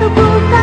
都不怕